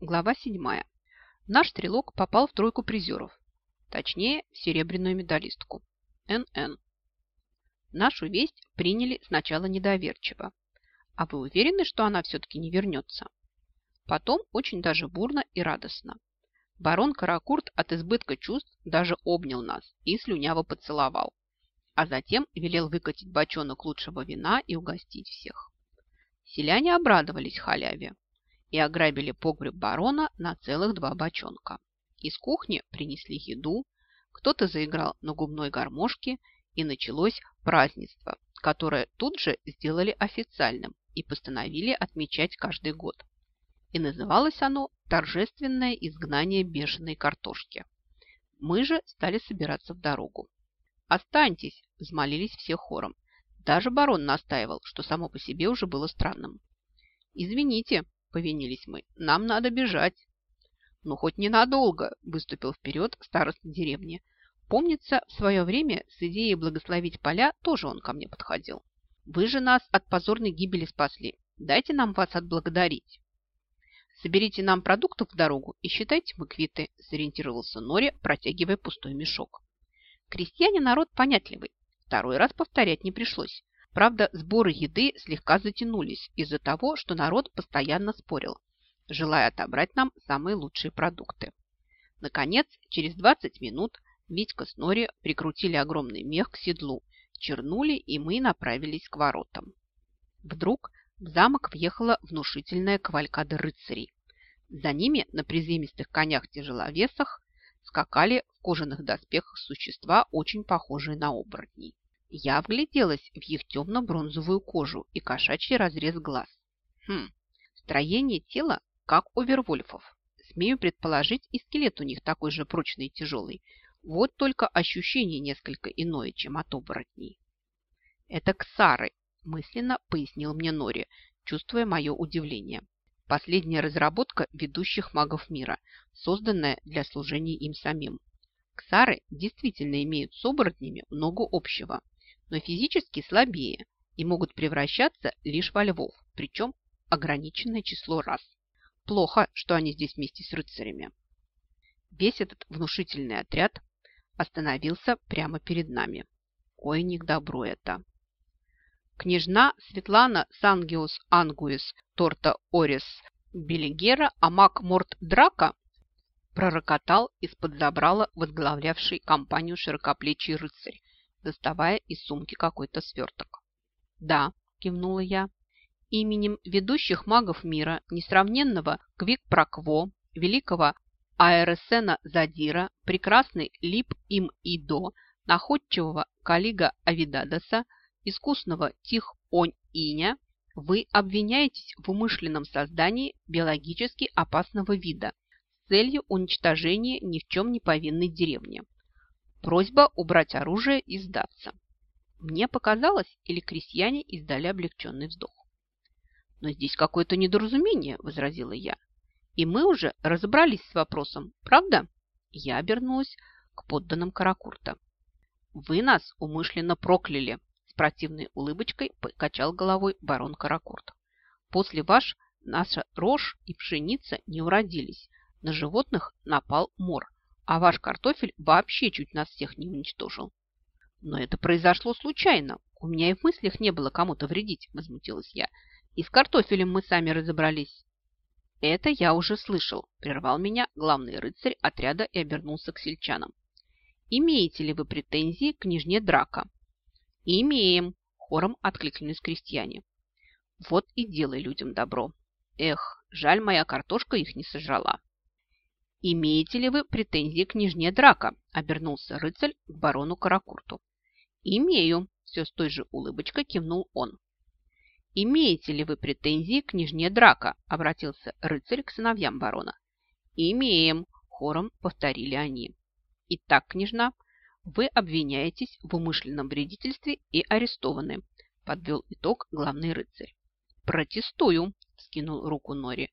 Глава 7. Наш стрелок попал в тройку призеров. Точнее, в серебряную медалистку. НН. Нашу весть приняли сначала недоверчиво. А вы уверены, что она все-таки не вернется? Потом очень даже бурно и радостно. Барон Каракурт от избытка чувств даже обнял нас и слюняво поцеловал, а затем велел выкатить бочонок лучшего вина и угостить всех. Селяне обрадовались халяве и ограбили погреб барона на целых два бочонка. Из кухни принесли еду, кто-то заиграл на губной гармошке, и началось празднество, которое тут же сделали официальным и постановили отмечать каждый год. И называлось оно «Торжественное изгнание бешеной картошки». Мы же стали собираться в дорогу. «Останьтесь!» – взмолились все хором. Даже барон настаивал, что само по себе уже было странным. «Извините», – повинились мы, – «нам надо бежать». «Ну, хоть ненадолго», – выступил вперед староста деревни. Помнится, в свое время с идеей благословить поля тоже он ко мне подходил. «Вы же нас от позорной гибели спасли. Дайте нам вас отблагодарить». «Соберите нам продуктов в дорогу и считайте мы квиты», – сориентировался Нори, протягивая пустой мешок. Крестьяне народ понятливый. Второй раз повторять не пришлось. Правда, сборы еды слегка затянулись из-за того, что народ постоянно спорил, желая отобрать нам самые лучшие продукты. Наконец, через 20 минут Витька с Нори прикрутили огромный мех к седлу, чернули, и мы направились к воротам. Вдруг в замок въехала внушительная кавалькада рыцарей. За ними на приземистых конях-тяжеловесах скакали в кожаных доспехах существа, очень похожие на оборотней. Я вгляделась в их темно-бронзовую кожу и кошачий разрез глаз. Хм, строение тела, как у вервольфов. Смею предположить, и скелет у них такой же прочный и тяжелый. Вот только ощущение несколько иное, чем от оборотней. Это ксары, мысленно пояснил мне Нори, чувствуя мое удивление. Последняя разработка ведущих магов мира, созданная для служения им самим. Ксары действительно имеют с оборотнями много общего, но физически слабее и могут превращаться лишь во львов, причем ограниченное число раз. Плохо, что они здесь вместе с рыцарями. Весь этот внушительный отряд остановился прямо перед нами. Ой, не к добру это. Княжна Светлана Сангиус Ангуис Торта Орис Белигера Амак Морт Драка пророкотал из-под забрала возглавлявший компанию широкоплечий рыцарь, доставая из сумки какой-то сверток. «Да», – кивнула я, – «именем ведущих магов мира, несравненного Квик-Прокво, великого Аэресена Задира, прекрасный Лип Им Идо, находчивого Калига Авидадаса, искусного Тих-Онь-Иня, вы обвиняетесь в умышленном создании биологически опасного вида с целью уничтожения ни в чем не повинной деревни. Просьба убрать оружие и сдаться. Мне показалось, или крестьяне издали облегченный вздох. «Но здесь какое-то недоразумение», – возразила я. «И мы уже разобрались с вопросом, правда?» Я обернулась к подданным Каракурта. «Вы нас умышленно прокляли», – с противной улыбочкой покачал головой барон Каракурт. «После ваш наша рожь и пшеница не уродились, на животных напал мор, а ваш картофель вообще чуть нас всех не уничтожил. Но это произошло случайно. У меня и в мыслях не было кому-то вредить, возмутилась я. И с картофелем мы сами разобрались. Это я уже слышал, прервал меня главный рыцарь отряда и обернулся к сельчанам. Имеете ли вы претензии к княжне Драка? Имеем, хором откликнулись крестьяне. Вот и делай людям добро. Эх, жаль, моя картошка их не сожрала. «Имеете ли вы претензии к княжне Драка?» – обернулся рыцарь к барону Каракурту. «Имею», – все с той же улыбочкой кивнул он. «Имеете ли вы претензии к княжне Драка?» – обратился рыцарь к сыновьям барона. «Имеем», – хором повторили они. «Итак, княжна, вы обвиняетесь в умышленном вредительстве и арестованы», – подвел итог главный рыцарь. «Протестую», – скинул руку Нори.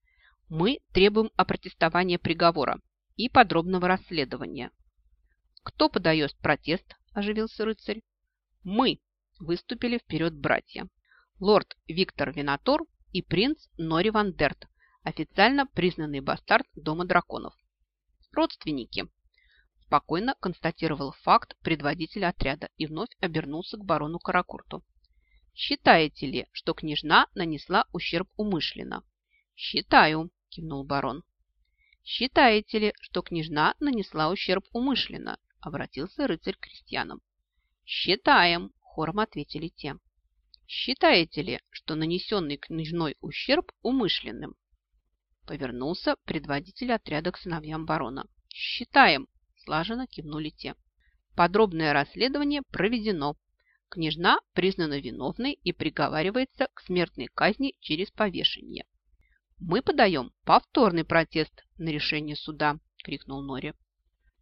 Мы требуем опротестования приговора и подробного расследования. Кто подает протест? Оживился рыцарь. Мы выступили вперед братья. Лорд Виктор Винатор и принц Нори Вандерт, Официально признанный бастард Дома драконов. Родственники. Спокойно констатировал факт предводителя отряда и вновь обернулся к барону Каракурту. Считаете ли, что княжна нанесла ущерб умышленно? Считаю, кивнул барон. Считаете ли, что княжна нанесла ущерб умышленно? Обратился рыцарь к крестьянам. Считаем, хором ответили те. Считаете ли, что нанесенный княжной ущерб умышленным? Повернулся предводитель отряда к сыновьям барона. Считаем, слаженно кивнули те. Подробное расследование проведено. Княжна признана виновной и приговаривается к смертной казни через повешение. «Мы подаем повторный протест на решение суда», – крикнул Нори.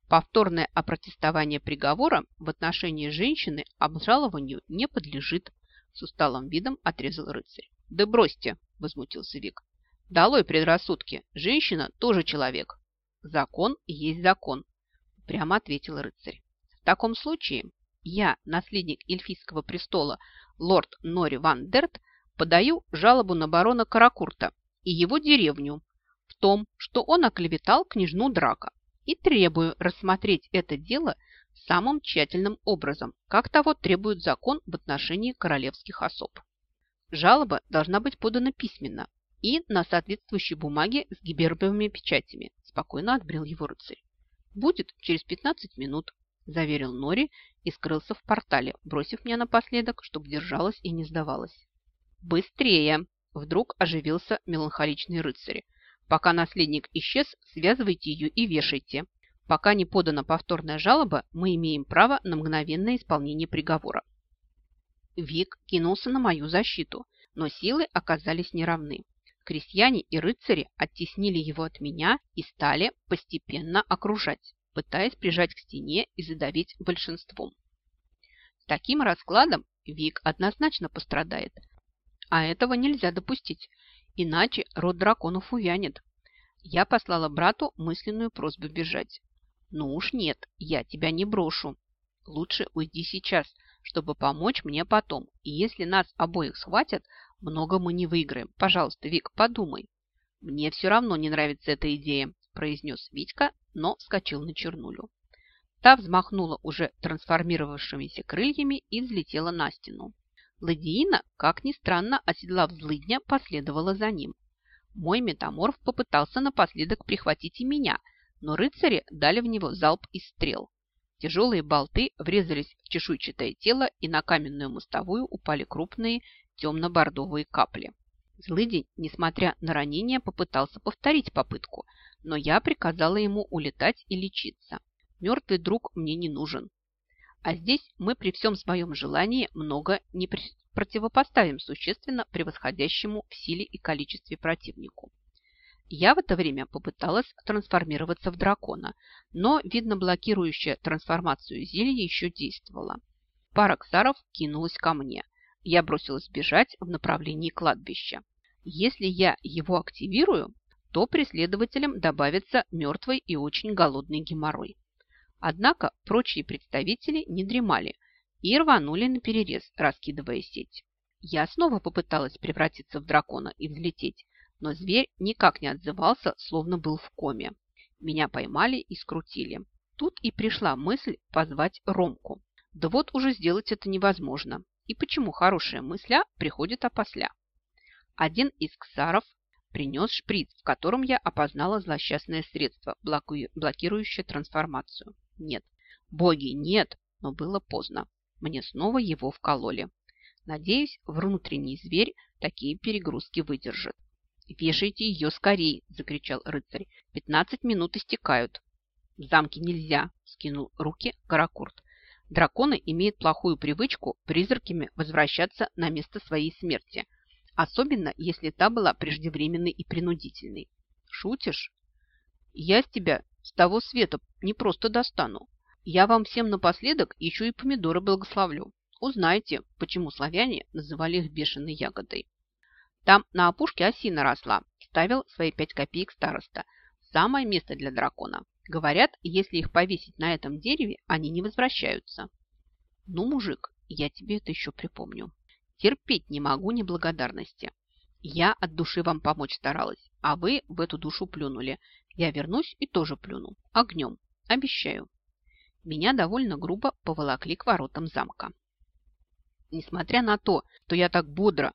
«Повторное опротестование приговора в отношении женщины обжалованию не подлежит», – с усталым видом отрезал рыцарь. «Да бросьте!» – возмутился Вик. «Долой предрассудки! Женщина тоже человек!» «Закон есть закон», – прямо ответил рыцарь. «В таком случае я, наследник эльфийского престола, лорд Нори Ван Дерт, подаю жалобу на барона Каракурта и его деревню в том, что он оклеветал княжну Драка, и требую рассмотреть это дело самым тщательным образом, как того требует закон в отношении королевских особ. Жалоба должна быть подана письменно и на соответствующей бумаге с гибербовыми печатями, спокойно отбрил его рыцарь. Будет через 15 минут, заверил Нори и скрылся в портале, бросив мне напоследок, чтобы держалась и не сдавалась. «Быстрее!» – вдруг оживился меланхоличный рыцарь. «Пока наследник исчез, связывайте ее и вешайте. Пока не подана повторная жалоба, мы имеем право на мгновенное исполнение приговора». Вик кинулся на мою защиту, но силы оказались неравны. Крестьяне и рыцари оттеснили его от меня и стали постепенно окружать пытаясь прижать к стене и задавить большинством. Таким раскладом Вик однозначно пострадает, а этого нельзя допустить, иначе род драконов увянет. Я послала брату мысленную просьбу бежать. Ну уж нет, я тебя не брошу. Лучше уйди сейчас, чтобы помочь мне потом. И если нас обоих схватят, много мы не выиграем. Пожалуйста, Вик, подумай. Мне все равно не нравится эта идея, произнес Витька, но вскочил на чернулю. Та взмахнула уже трансформировавшимися крыльями и взлетела на стену. Ладиина, как ни странно, оседлав злыдня, последовала за ним. Мой метаморф попытался напоследок прихватить и меня, но рыцари дали в него залп из стрел. Тяжелые болты врезались в чешуйчатое тело, и на каменную мостовую упали крупные темно-бордовые капли. Злыдень, несмотря на ранение, попытался повторить попытку, но я приказала ему улетать и лечиться. Мертвый друг мне не нужен. А здесь мы при всем своем желании много не противопоставим существенно превосходящему в силе и количестве противнику. Я в это время попыталась трансформироваться в дракона, но, видно, блокирующая трансформацию зелье еще действовала. Пара ксаров кинулась ко мне. Я бросилась бежать в направлении кладбища. Если я его активирую, то преследователям добавится мертвый и очень голодный геморрой. Однако прочие представители не дремали и рванули на перерез, раскидывая сеть. Я снова попыталась превратиться в дракона и взлететь, но зверь никак не отзывался, словно был в коме. Меня поймали и скрутили. Тут и пришла мысль позвать Ромку. Да вот уже сделать это невозможно. И почему хорошая мысля приходит опосля? Один из ксаров принес шприц, в котором я опознала злосчастное средство, блокирующее трансформацию. Нет, боги, нет, но было поздно. Мне снова его вкололи. Надеюсь, внутренний зверь такие перегрузки выдержит. «Вешайте ее скорей!» – закричал рыцарь. «Пятнадцать минут истекают». «В замке нельзя!» – скинул руки Каракурт. «Драконы имеют плохую привычку призраками возвращаться на место своей смерти – особенно если та была преждевременной и принудительной. Шутишь? Я с тебя с того света не просто достану. Я вам всем напоследок еще и помидоры благословлю. Узнаете, почему славяне называли их бешеной ягодой. Там на опушке осина росла, ставил свои пять копеек староста. Самое место для дракона. Говорят, если их повесить на этом дереве, они не возвращаются. Ну, мужик, я тебе это еще припомню. Терпеть не могу неблагодарности. Я от души вам помочь старалась, а вы в эту душу плюнули. Я вернусь и тоже плюну. Огнем. Обещаю. Меня довольно грубо поволокли к воротам замка. Несмотря на то, что я так бодро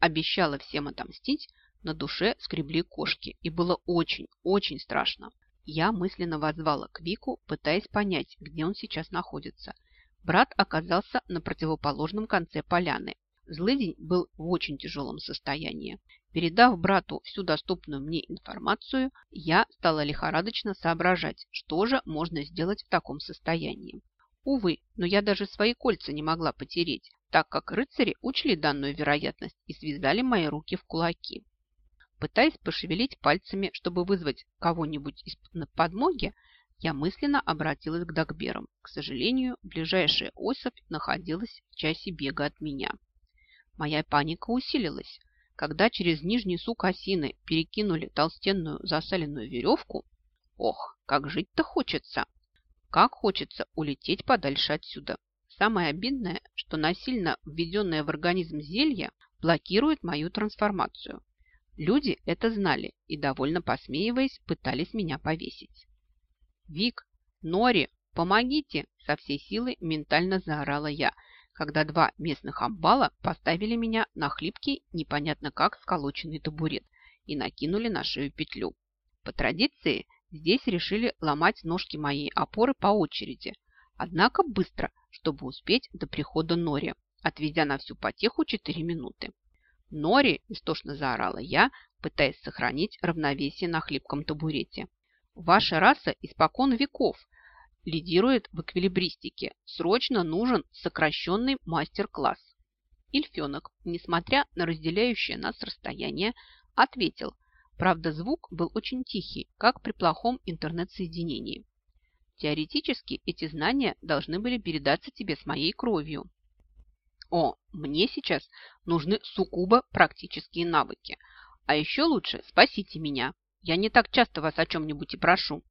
обещала всем отомстить, на душе скребли кошки, и было очень, очень страшно. Я мысленно возвала к Вику, пытаясь понять, где он сейчас находится. Брат оказался на противоположном конце поляны. Злыдень был в очень тяжелом состоянии. Передав брату всю доступную мне информацию, я стала лихорадочно соображать, что же можно сделать в таком состоянии. Увы, но я даже свои кольца не могла потереть, так как рыцари учли данную вероятность и связали мои руки в кулаки. Пытаясь пошевелить пальцами, чтобы вызвать кого-нибудь из подмоги, я мысленно обратилась к Дагберам. К сожалению, ближайшая особь находилась в часе бега от меня. Моя паника усилилась. Когда через нижний сук осины перекинули толстенную засаленную веревку, ох, как жить-то хочется! Как хочется улететь подальше отсюда. Самое обидное, что насильно введенное в организм зелье блокирует мою трансформацию. Люди это знали и, довольно посмеиваясь, пытались меня повесить. «Вик, Нори, помогите!» – со всей силы ментально заорала я, когда два местных амбала поставили меня на хлипкий, непонятно как сколоченный табурет и накинули на шею петлю. По традиции, здесь решили ломать ножки моей опоры по очереди, однако быстро, чтобы успеть до прихода Нори, отведя на всю потеху 4 минуты. Нори, истошно заорала я, пытаясь сохранить равновесие на хлипком табурете. Ваша раса испокон веков лидирует в эквилибристике. Срочно нужен сокращенный мастер-класс. Ильфенок, несмотря на разделяющее нас расстояние, ответил. Правда, звук был очень тихий, как при плохом интернет-соединении. Теоретически эти знания должны были передаться тебе с моей кровью. О, мне сейчас нужны суккубо практические навыки. А еще лучше спасите меня. Я не так часто вас о чем-нибудь и прошу.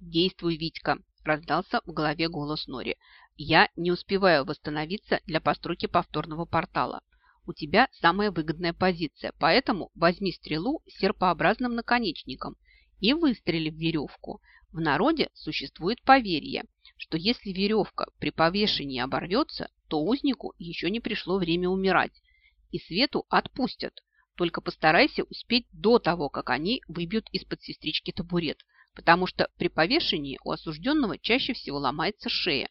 Действуй, Витька, раздался в голове голос Нори. Я не успеваю восстановиться для постройки повторного портала. У тебя самая выгодная позиция, поэтому возьми стрелу с серпообразным наконечником и выстрели в веревку. В народе существует поверье, что если веревка при повешении оборвется, то узнику еще не пришло время умирать, и Свету отпустят. Только постарайся успеть до того, как они выбьют из-под сестрички табурет, потому что при повешении у осужденного чаще всего ломается шея.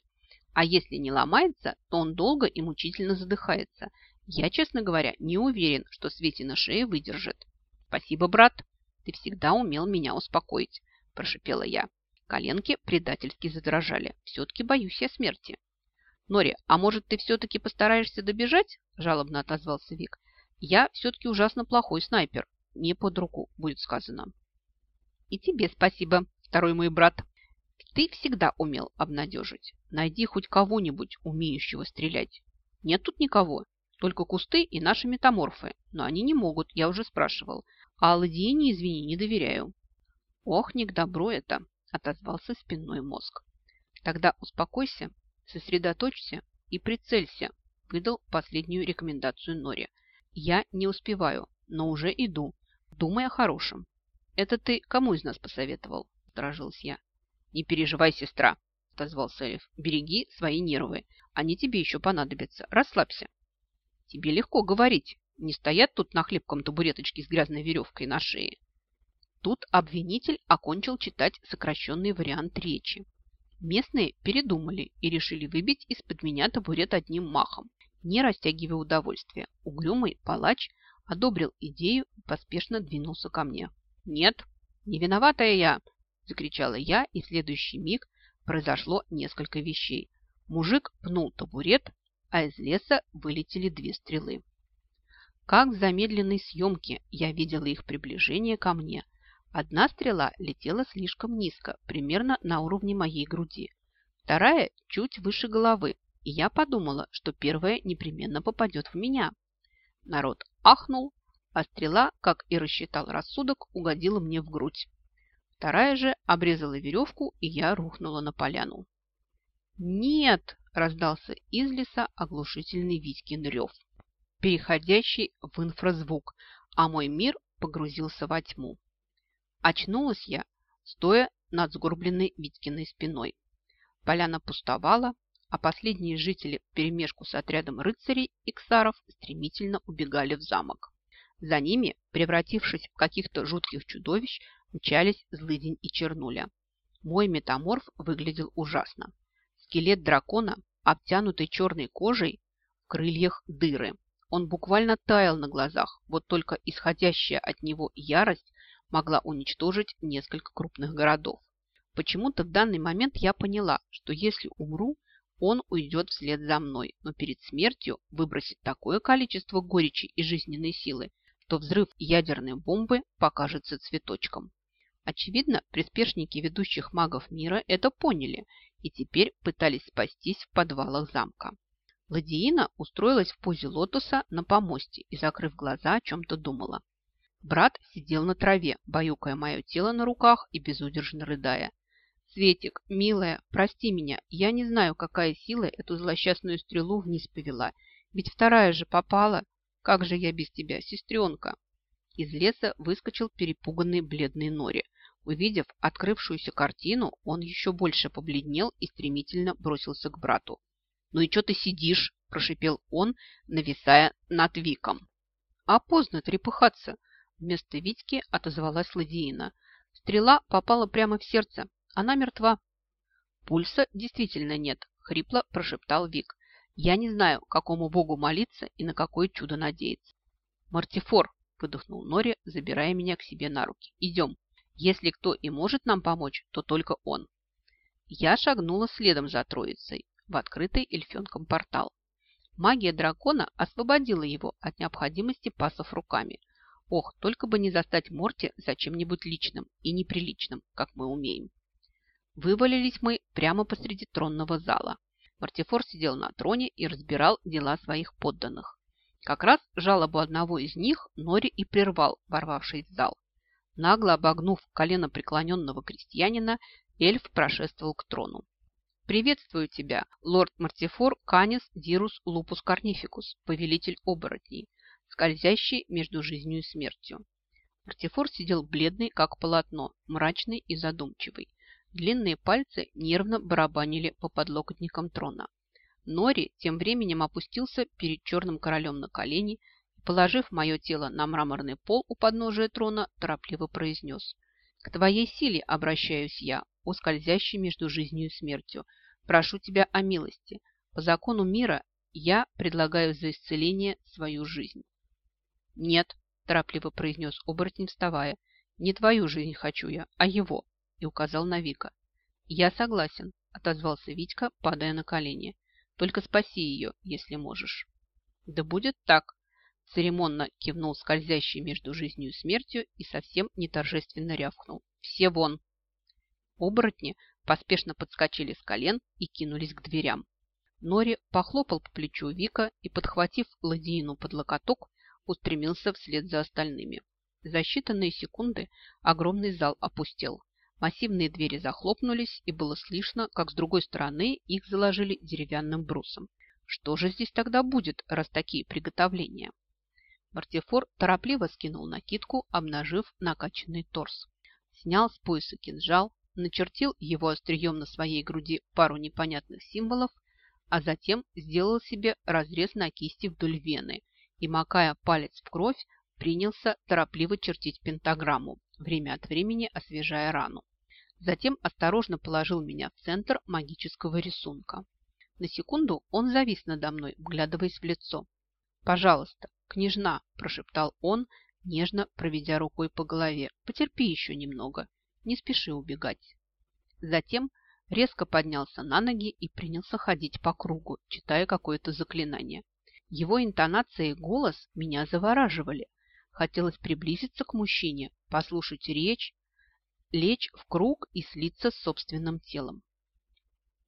А если не ломается, то он долго и мучительно задыхается. Я, честно говоря, не уверен, что Светина шея выдержит. Спасибо, брат. Ты всегда умел меня успокоить, прошипела я. Коленки предательски задрожали. Все-таки боюсь я смерти. «Нори, а может, ты все-таки постараешься добежать?» – жалобно отозвался Вик. «Я все-таки ужасно плохой снайпер. Не под руку, будет сказано». «И тебе спасибо, второй мой брат. Ты всегда умел обнадежить. Найди хоть кого-нибудь, умеющего стрелять. Нет тут никого, только кусты и наши метаморфы. Но они не могут, я уже спрашивал. А Аладиине, извини, не доверяю». «Ох, не к добру это», – отозвался спинной мозг. «Тогда успокойся Сосредоточься и прицелься, выдал последнюю рекомендацию Нори. Я не успеваю, но уже иду. Думай о хорошем. Это ты кому из нас посоветовал? Сторожилась я. Не переживай, сестра, отозвался Эльф. Береги свои нервы. Они тебе еще понадобятся. Расслабься. Тебе легко говорить. Не стоят тут на хлебком табуреточке с грязной веревкой на шее. Тут обвинитель окончил читать сокращенный вариант речи. Местные передумали и решили выбить из-под меня табурет одним махом, не растягивая удовольствие. Угрюмый палач одобрил идею и поспешно двинулся ко мне. «Нет, не виноватая я!» – закричала я, и в следующий миг произошло несколько вещей. Мужик пнул табурет, а из леса вылетели две стрелы. Как в замедленной съемке я видела их приближение ко мне, Одна стрела летела слишком низко, примерно на уровне моей груди. Вторая чуть выше головы, и я подумала, что первая непременно попадет в меня. Народ ахнул, а стрела, как и рассчитал рассудок, угодила мне в грудь. Вторая же обрезала веревку, и я рухнула на поляну. «Нет!» – раздался из леса оглушительный Витькин рев, переходящий в инфразвук, а мой мир погрузился во тьму. Очнулась я, стоя над сгорбленной Витькиной спиной. Поляна пустовала, а последние жители вперемешку с отрядом рыцарей и ксаров стремительно убегали в замок. За ними, превратившись в каких-то жутких чудовищ, мчались злыдень и чернуля. Мой метаморф выглядел ужасно. Скелет дракона, обтянутый черной кожей, в крыльях дыры. Он буквально таял на глазах, вот только исходящая от него ярость могла уничтожить несколько крупных городов. Почему-то в данный момент я поняла, что если умру, он уйдет вслед за мной, но перед смертью выбросит такое количество горечи и жизненной силы, что взрыв ядерной бомбы покажется цветочком. Очевидно, приспешники ведущих магов мира это поняли и теперь пытались спастись в подвалах замка. Ладиина устроилась в позе лотоса на помосте и, закрыв глаза, о чем-то думала. Брат сидел на траве, баюкая мое тело на руках и безудержно рыдая. «Светик, милая, прости меня, я не знаю, какая сила эту злосчастную стрелу вниз повела, ведь вторая же попала. Как же я без тебя, сестренка?» Из леса выскочил перепуганный бледный Нори. Увидев открывшуюся картину, он еще больше побледнел и стремительно бросился к брату. «Ну и что ты сидишь?» – прошипел он, нависая над Виком. «А поздно трепыхаться!» – вместо Витьки отозвалась Ладиина. Стрела попала прямо в сердце, она мертва. Пульса действительно нет, хрипло прошептал Вик. Я не знаю, какому богу молиться и на какое чудо надеяться. Мартифор, выдохнул Нори, забирая меня к себе на руки. Идем. Если кто и может нам помочь, то только он. Я шагнула следом за троицей в открытый эльфенком портал. Магия дракона освободила его от необходимости пасов руками. Ох, только бы не застать Морти за чем-нибудь личным и неприличным, как мы умеем. Вывалились мы прямо посреди тронного зала. Мартифор сидел на троне и разбирал дела своих подданных. Как раз жалобу одного из них Нори и прервал, ворвавшись в зал. Нагло обогнув колено преклоненного крестьянина, эльф прошествовал к трону. «Приветствую тебя, лорд Мартифор Канис Дирус Лупус Карнификус, повелитель оборотней, скользящий между жизнью и смертью». Мартифор сидел бледный, как полотно, мрачный и задумчивый. Длинные пальцы нервно барабанили по подлокотникам трона. Нори тем временем опустился перед черным королем на колени и, положив мое тело на мраморный пол у подножия трона, торопливо произнес. «К твоей силе обращаюсь я, о скользящей между жизнью и смертью. Прошу тебя о милости. По закону мира я предлагаю за исцеление свою жизнь». «Нет», – торопливо произнес оборотень, вставая, – «не твою жизнь хочу я, а его и указал на Вика. «Я согласен», – отозвался Витька, падая на колени. «Только спаси ее, если можешь». «Да будет так», – церемонно кивнул скользящий между жизнью и смертью и совсем не торжественно рявкнул. «Все вон!» Оборотни поспешно подскочили с колен и кинулись к дверям. Нори похлопал по плечу Вика и, подхватив ладьину под локоток, устремился вслед за остальными. За считанные секунды огромный зал опустел. Массивные двери захлопнулись, и было слышно, как с другой стороны их заложили деревянным брусом. Что же здесь тогда будет, раз такие приготовления? Мартифор торопливо скинул накидку, обнажив накачанный торс. Снял с пояса кинжал, начертил его острием на своей груди пару непонятных символов, а затем сделал себе разрез на кисти вдоль вены и, макая палец в кровь, принялся торопливо чертить пентаграмму, время от времени освежая рану. Затем осторожно положил меня в центр магического рисунка. На секунду он завис надо мной, вглядываясь в лицо. «Пожалуйста, княжна!» – прошептал он, нежно проведя рукой по голове. «Потерпи еще немного, не спеши убегать». Затем резко поднялся на ноги и принялся ходить по кругу, читая какое-то заклинание. Его интонация и голос меня завораживали. Хотелось приблизиться к мужчине, послушать речь, лечь в круг и слиться с собственным телом.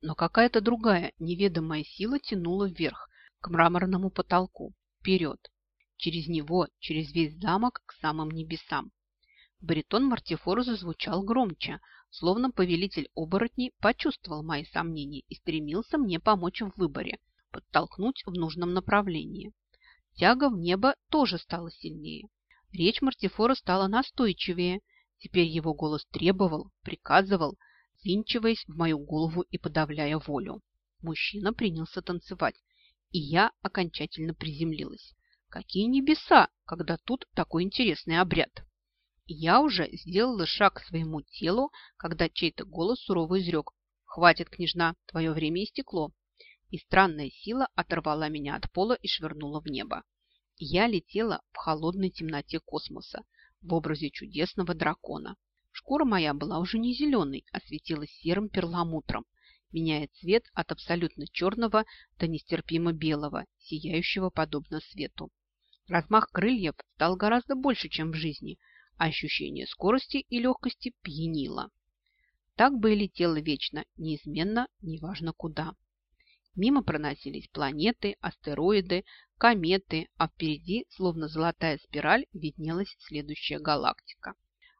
Но какая-то другая неведомая сила тянула вверх, к мраморному потолку, вперед, через него, через весь замок, к самым небесам. Баритон Мартифора зазвучал громче, словно повелитель оборотней почувствовал мои сомнения и стремился мне помочь в выборе, подтолкнуть в нужном направлении. Тяга в небо тоже стала сильнее. Речь Мартифора стала настойчивее. Теперь его голос требовал, приказывал, винчиваясь в мою голову и подавляя волю. Мужчина принялся танцевать, и я окончательно приземлилась. Какие небеса, когда тут такой интересный обряд! Я уже сделала шаг к своему телу, когда чей-то голос сурово изрек. «Хватит, княжна, твое время истекло». И странная сила оторвала меня от пола и швырнула в небо. Я летела в холодной темноте космоса в образе чудесного дракона. Шкура моя была уже не зеленой, а светилась серым перламутром, меняя цвет от абсолютно черного до нестерпимо белого, сияющего подобно свету. Размах крыльев стал гораздо больше, чем в жизни, а ощущение скорости и легкости пьянило. Так бы и летело вечно, неизменно, неважно куда. Мимо проносились планеты, астероиды, кометы, а впереди, словно золотая спираль, виднелась следующая галактика.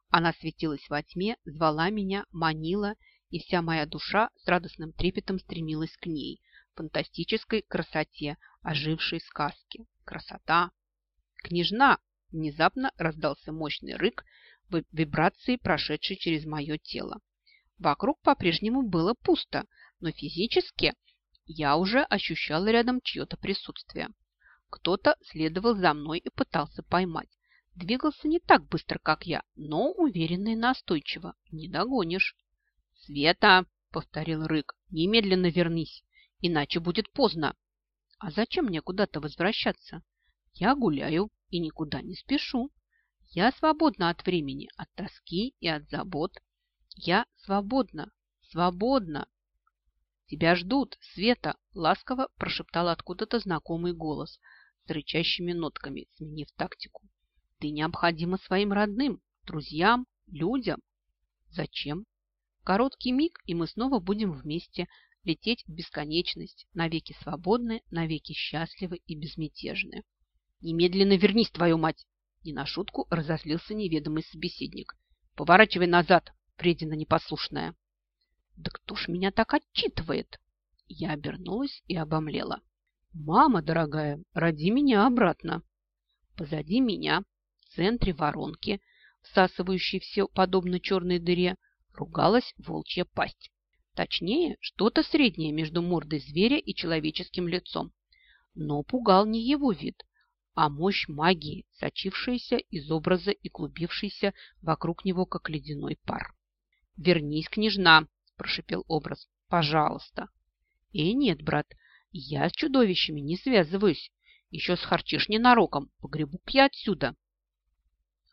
Она светилась во тьме, звала меня, манила, и вся моя душа с радостным трепетом стремилась к ней, фантастической красоте ожившей сказки. Красота! «Княжна!» – внезапно раздался мощный рык, вибрации, прошедшей через мое тело. Вокруг по-прежнему было пусто, но физически я уже ощущала рядом чье-то присутствие. Кто-то следовал за мной и пытался поймать. Двигался не так быстро, как я, но уверенно и настойчиво. Не догонишь. «Света!» – повторил Рык. «Немедленно вернись, иначе будет поздно». «А зачем мне куда-то возвращаться? Я гуляю и никуда не спешу. Я свободна от времени, от тоски и от забот. Я свободна, свободна. «Тебя ждут, Света!» – ласково прошептал откуда-то знакомый голос с рычащими нотками, сменив тактику. «Ты необходима своим родным, друзьям, людям». «Зачем?» Короткий миг, и мы снова будем вместе лететь в бесконечность, навеки свободны, навеки счастливы и безмятежны. «Немедленно вернись, твою мать!» Не на шутку разозлился неведомый собеседник. «Поворачивай назад, вредина непослушная!» Да кто ж меня так отчитывает? Я обернулась и обомлела. Мама дорогая, роди меня обратно. Позади меня, в центре воронки, всасывающей все подобно черной дыре, ругалась волчья пасть. Точнее, что-то среднее между мордой зверя и человеческим лицом. Но пугал не его вид, а мощь магии, сочившаяся из образа и клубившаяся вокруг него, как ледяной пар. «Вернись, княжна!» – прошипел образ. «Пожалуйста». «И нет, брат, я с чудовищами не связываюсь. Еще схарчишь ненароком, погребу-к я отсюда».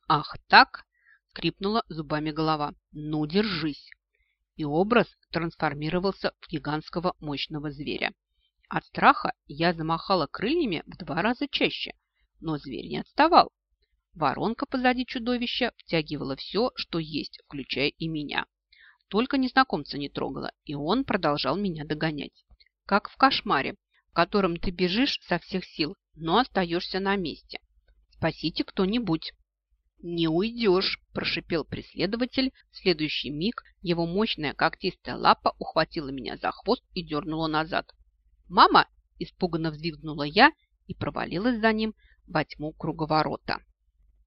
«Ах так!» – скрипнула зубами голова. «Ну, держись!» И образ трансформировался в гигантского мощного зверя. От страха я замахала крыльями в два раза чаще, но зверь не отставал. Воронка позади чудовища втягивала все, что есть, включая и меня. Только незнакомца не трогала, и он продолжал меня догонять. Как в кошмаре, в котором ты бежишь со всех сил, но остаешься на месте. Спасите кто-нибудь. «Не уйдешь!» – прошипел преследователь. В следующий миг его мощная когтистая лапа ухватила меня за хвост и дернула назад. «Мама!» – испуганно взвизгнула я и провалилась за ним во тьму круговорота.